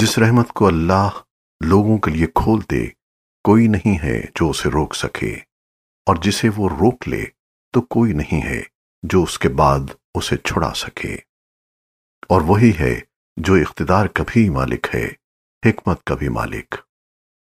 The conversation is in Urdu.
جس رحمت کو اللہ لوگوں کے لیے کھول دے، کوئی نہیں ہے جو اسے روک سکے، اور جسے وہ روک لے تو کوئی نہیں ہے جو اس کے بعد اسے چھڑا سکے۔ اور وہی ہے جو اقتدار کا بھی مالک ہے، حکمت کا بھی مالک۔